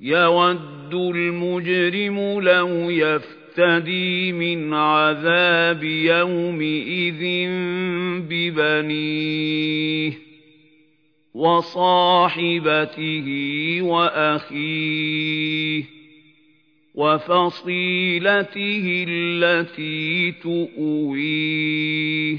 يود المجرم لو يفتدي من عذاب يومئذ ببنيه وصاحبته وأخيه وفصيلته التي تؤويه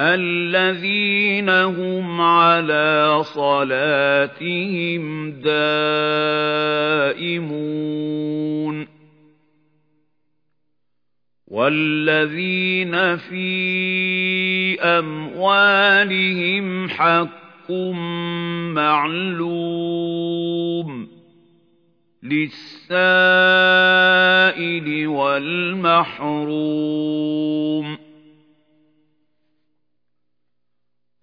الذين هم على صلاتهم دائمون. والذين في أموالهم حق معلوم. للسائل والمحروم.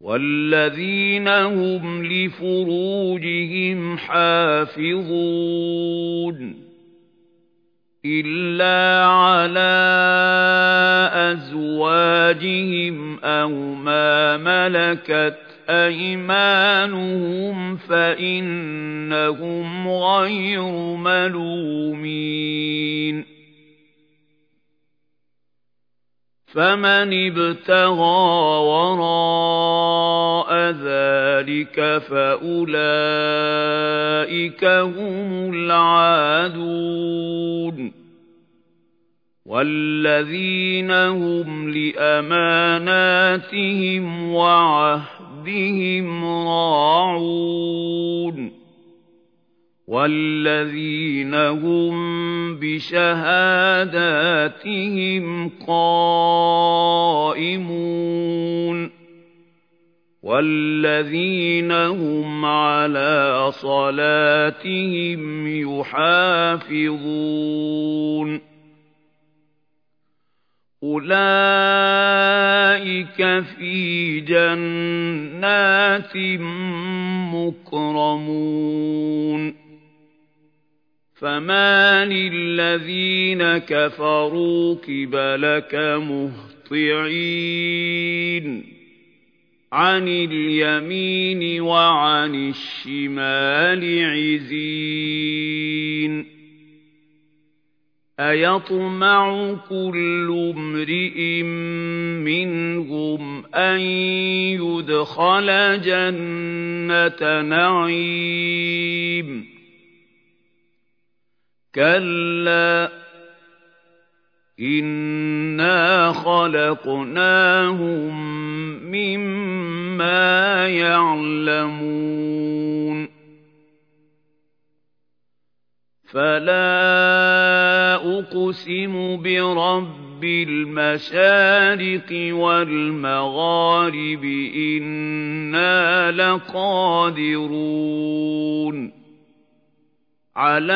والذين هم لفروجهم حافظون إلا على أزواجهم أو ما ملكت أيمانهم فإنهم غير ملومين فمن ابتغى وراء ذلك فأولئك هم العادون. والذين هم لأماناتهم وعهدهم راعون. والذين هم بشهاداتهم قائمون. والذين هم على صلاتهم يحافظون أُولَئِكَ فِي جَنَّاتٍ مُكْرَمُونَ فَمَالِ الَّذِينَ كَفَرُوا قِبَلَكَ مُهْطِعِينَ عَنِ الْيَمِينِ وَعَنِ الشِّمَالِ عِزِينَ. أَيَطْمَعُ كُلُّ امْرِئٍ مِّنْهُمْ أَن يُدْخَلَ جَنَّةَ نَعِيمٍ. كَلَّا إِنَّا خَلَقْنَاهُم مِّمَّا يَعْلَمُونَ فَلَا أُقْسِمُ بِرَبِّ الْمَشَارِقِ وَالْمَغَارِبِ إِنَّا لَقَادِرُونَ عَلَىٰ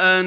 أَن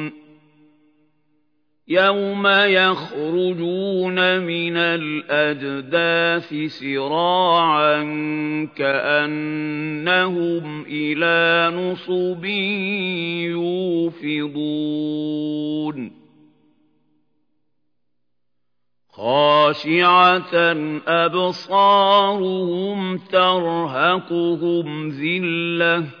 يَوْمَ يَخْرُجُونَ مِنَ الْأَجْدَاثِ سِرَاعًا كَأَنَّهُمْ إِلَىٰ نُصُبٍ يُوفِضُونَ خَاشِعَةً أَبْصَارُهُمْ تَرْهَقُهُمْ ذِلَّةٌ ۚ